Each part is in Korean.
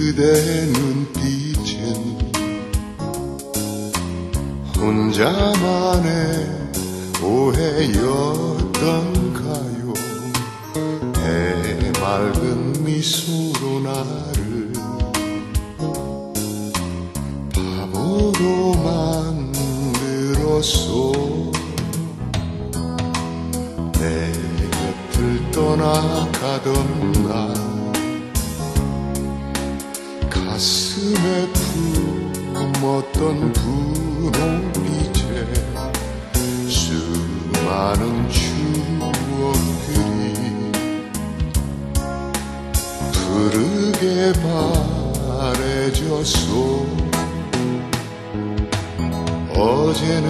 그대 눈빛은 혼자만의 오해였던가요? 해맑은 미소로 나를 바보로 만들었소. 내 곁을 떠나가던 날 가슴에 품었던 분홍빛에 수많은 추억들이 푸르게 바래졌소. 어제는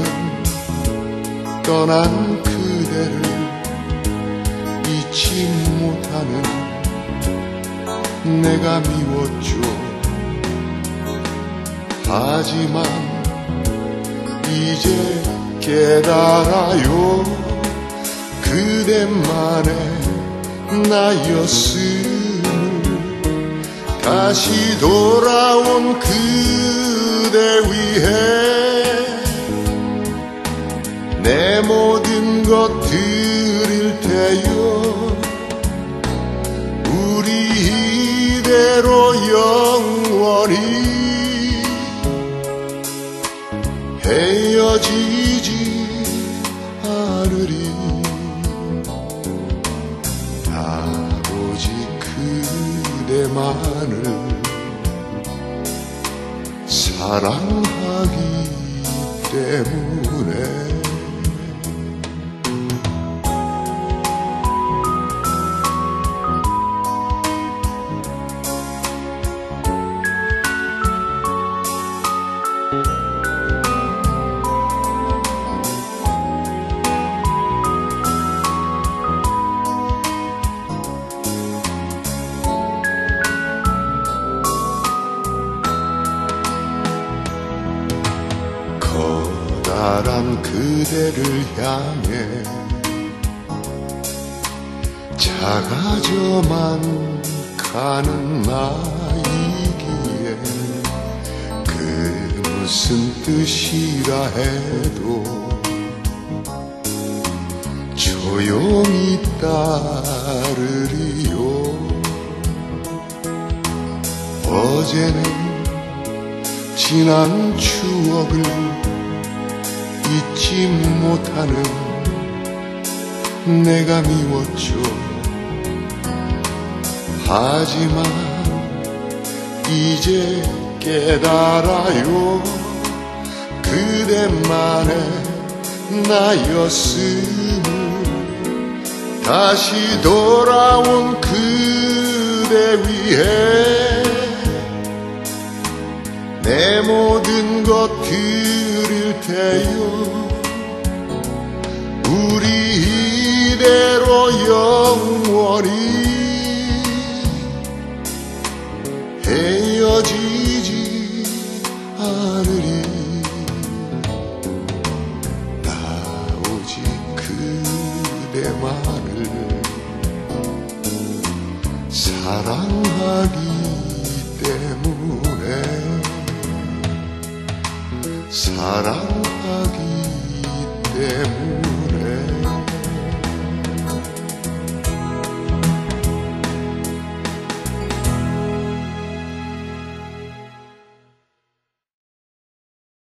떠난 그대를 잊지 못하는 내가 미웠죠 하지만 이제 깨달아요. 그대만의 나였음을 다시 돌아온 그대 위해 내 모든 것 드릴 테요 헤어지지 않으리. 다 오직 그대만을 사랑하기 때문에 커다란 그대를 향해 작아져만 가는 나이기에 그 무슨 뜻이라 해도 조용히 따르리요. 어제는 지난 추억을 잊지 못하는 내가 미웠죠. 하지만 이제 깨달아요. 그대만의 나였음을 다시 돌아온 그대 위해 내 모든 것드 릴 테요. 우리 이대로 영원히 헤어지지 않으리. 나 오직 그대만을 사랑하기 때문에 사랑하기 때문에